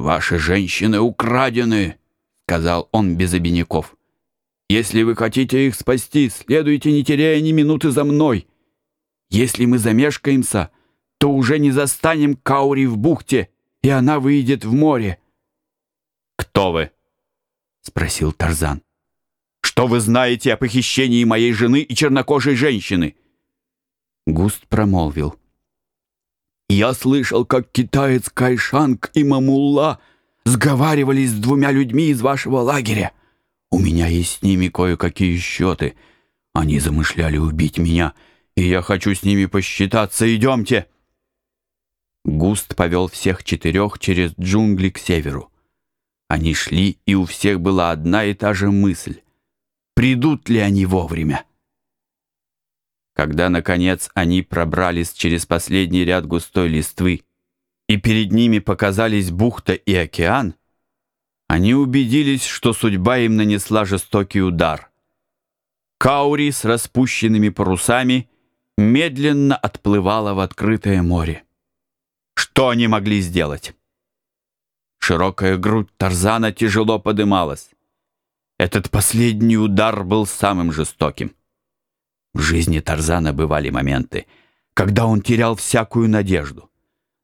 «Ваши женщины украдены», — сказал он без обиняков. «Если вы хотите их спасти, следуйте, не теряя ни минуты за мной. Если мы замешкаемся, то уже не застанем Каури в бухте, и она выйдет в море». «Кто вы?» — спросил Тарзан. «Что вы знаете о похищении моей жены и чернокожей женщины?» Густ промолвил. Я слышал, как китаец Кайшанг и Мамулла сговаривались с двумя людьми из вашего лагеря. У меня есть с ними кое-какие счеты. Они замышляли убить меня, и я хочу с ними посчитаться. Идемте!» Густ повел всех четырех через джунгли к северу. Они шли, и у всех была одна и та же мысль. Придут ли они вовремя? Когда, наконец, они пробрались через последний ряд густой листвы, и перед ними показались бухта и океан, они убедились, что судьба им нанесла жестокий удар. Каури с распущенными парусами медленно отплывала в открытое море. Что они могли сделать? Широкая грудь Тарзана тяжело подымалась. Этот последний удар был самым жестоким. В жизни Тарзана бывали моменты, когда он терял всякую надежду.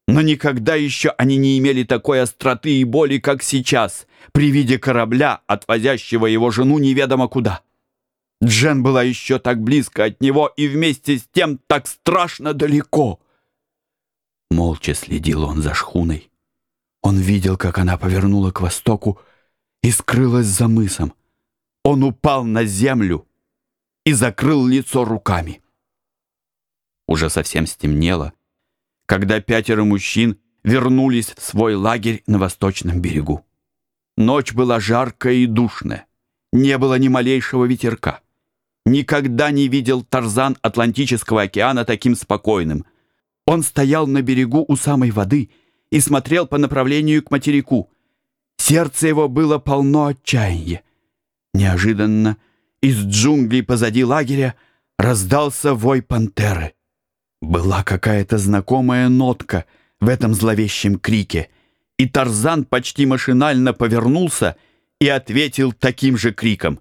Но никогда еще они не имели такой остроты и боли, как сейчас, при виде корабля, отвозящего его жену неведомо куда. Джен была еще так близко от него и вместе с тем так страшно далеко. Молча следил он за шхуной. Он видел, как она повернула к востоку и скрылась за мысом. Он упал на землю, и закрыл лицо руками. Уже совсем стемнело, когда пятеро мужчин вернулись в свой лагерь на восточном берегу. Ночь была жаркая и душная, не было ни малейшего ветерка. Никогда не видел Тарзан Атлантического океана таким спокойным. Он стоял на берегу у самой воды и смотрел по направлению к материку. Сердце его было полно отчаяния. Неожиданно из джунглей позади лагеря раздался вой пантеры. Была какая-то знакомая нотка в этом зловещем крике, и Тарзан почти машинально повернулся и ответил таким же криком.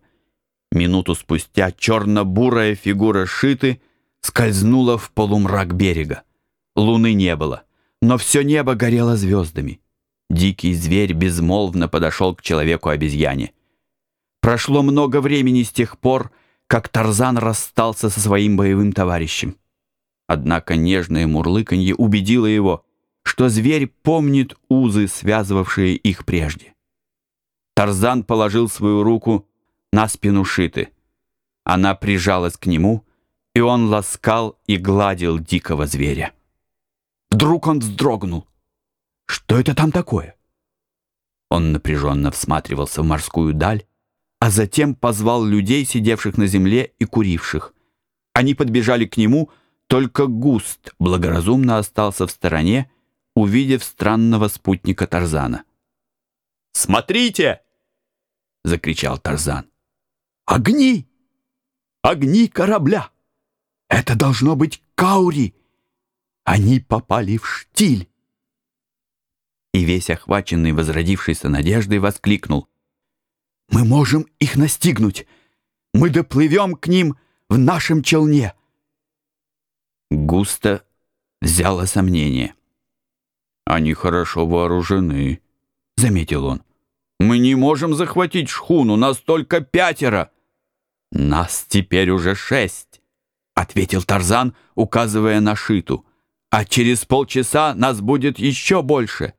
Минуту спустя черно-бурая фигура Шиты скользнула в полумрак берега. Луны не было, но все небо горело звездами. Дикий зверь безмолвно подошел к человеку-обезьяне. Прошло много времени с тех пор, как Тарзан расстался со своим боевым товарищем. Однако нежное мурлыканье убедило его, что зверь помнит узы, связывавшие их прежде. Тарзан положил свою руку на спину Шиты. Она прижалась к нему, и он ласкал и гладил дикого зверя. Вдруг он вздрогнул. Что это там такое? Он напряженно всматривался в морскую даль, а затем позвал людей, сидевших на земле и куривших. Они подбежали к нему, только Густ благоразумно остался в стороне, увидев странного спутника Тарзана. «Смотрите!» — закричал Тарзан. «Огни! Огни корабля! Это должно быть Каури! Они попали в штиль!» И весь охваченный возродившейся надеждой воскликнул — мы можем их настигнуть. Мы доплывем к ним в нашем челне. Густо взяло сомнение. Они хорошо вооружены, заметил он. Мы не можем захватить шхуну, нас только пятеро. Нас теперь уже шесть, ответил Тарзан, указывая на Шиту. А через полчаса нас будет еще больше.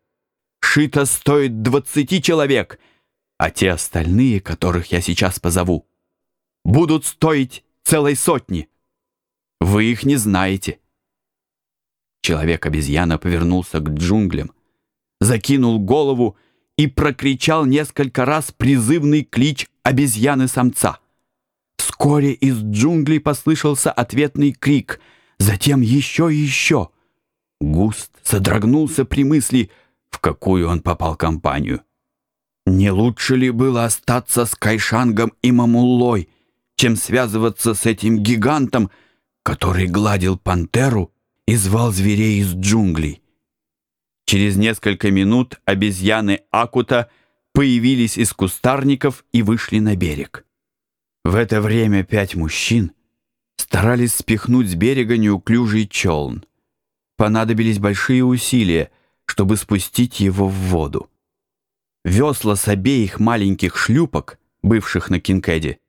Шита стоит двадцати человек — а те остальные, которых я сейчас позову, будут стоить целой сотни. Вы их не знаете. Человек-обезьяна повернулся к джунглям, закинул голову и прокричал несколько раз призывный клич обезьяны-самца. Вскоре из джунглей послышался ответный крик, затем еще и еще. Густ содрогнулся при мысли, в какую он попал компанию. Не лучше ли было остаться с Кайшангом и Мамуллой, чем связываться с этим гигантом, который гладил пантеру и звал зверей из джунглей? Через несколько минут обезьяны Акута появились из кустарников и вышли на берег. В это время пять мужчин старались спихнуть с берега неуклюжий челн. Понадобились большие усилия, чтобы спустить его в воду. Весла с обеих маленьких шлюпок, бывших на Кинкеде,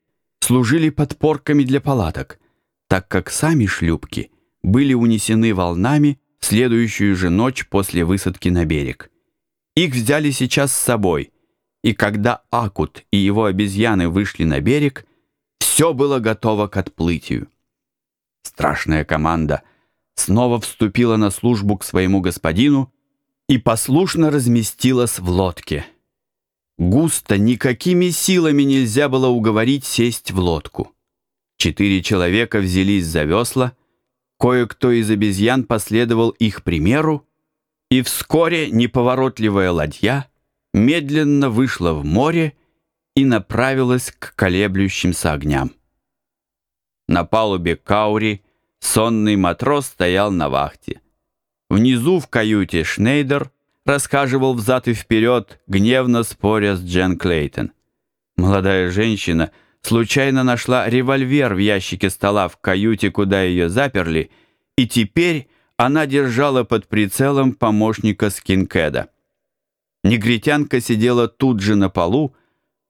служили подпорками для палаток, так как сами шлюпки были унесены волнами в следующую же ночь после высадки на берег. Их взяли сейчас с собой, и когда Акут и его обезьяны вышли на берег, все было готово к отплытию. Страшная команда снова вступила на службу к своему господину и послушно разместилась в лодке. Густо никакими силами нельзя было уговорить сесть в лодку. Четыре человека взялись за весла, кое-кто из обезьян последовал их примеру, и вскоре неповоротливая ладья медленно вышла в море и направилась к колеблющимся огням. На палубе Каури сонный матрос стоял на вахте. Внизу в каюте Шнейдер расхаживал взад и вперед, гневно споря с Джен Клейтон. Молодая женщина случайно нашла револьвер в ящике стола в каюте, куда ее заперли, и теперь она держала под прицелом помощника Скинкеда. Негритянка сидела тут же на полу,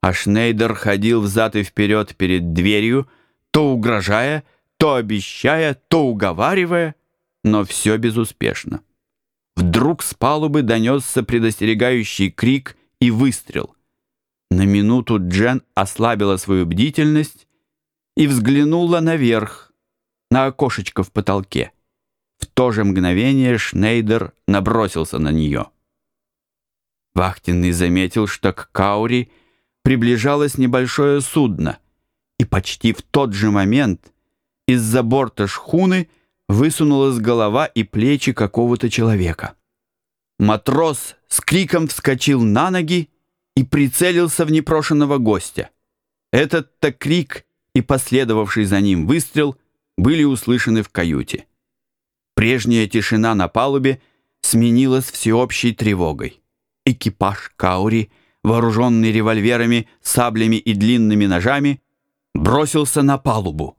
а Шнейдер ходил взад и вперед перед дверью, то угрожая, то обещая, то уговаривая, но все безуспешно. Вдруг с палубы донесся предостерегающий крик и выстрел. На минуту Джен ослабила свою бдительность и взглянула наверх, на окошечко в потолке. В то же мгновение Шнейдер набросился на нее. Вахтенный заметил, что к Каури приближалось небольшое судно — и почти в тот же момент из-за борта шхуны высунулась голова и плечи какого-то человека. Матрос с криком вскочил на ноги и прицелился в непрошенного гостя. Этот-то крик и последовавший за ним выстрел были услышаны в каюте. Прежняя тишина на палубе сменилась всеобщей тревогой. Экипаж Каури, вооруженный револьверами, саблями и длинными ножами, бросился на палубу.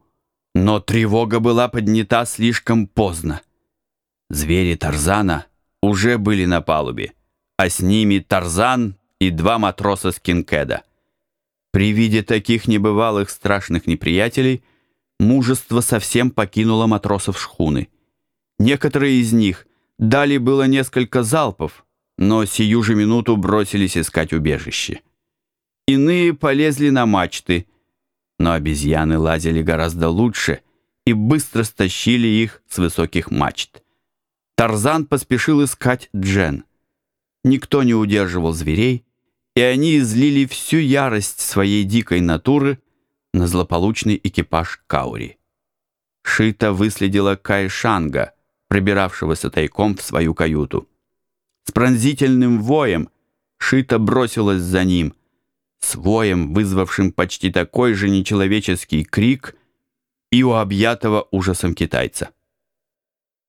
Но тревога была поднята слишком поздно. Звери Тарзана уже были на палубе, а с ними Тарзан и два матроса с Кинкеда. При виде таких небывалых страшных неприятелей мужество совсем покинуло матросов шхуны. Некоторые из них дали было несколько залпов, но сию же минуту бросились искать убежище. Иные полезли на мачты — но обезьяны лазили гораздо лучше и быстро стащили их с высоких мачт. Тарзан поспешил искать Джен. Никто не удерживал зверей, и они излили всю ярость своей дикой натуры на злополучный экипаж Каури. Шита выследила Кайшанга, пробиравшегося тайком в свою каюту. С пронзительным воем Шита бросилась за ним, с воем, вызвавшим почти такой же нечеловеческий крик и у объятого ужасом китайца.